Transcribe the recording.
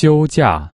休假。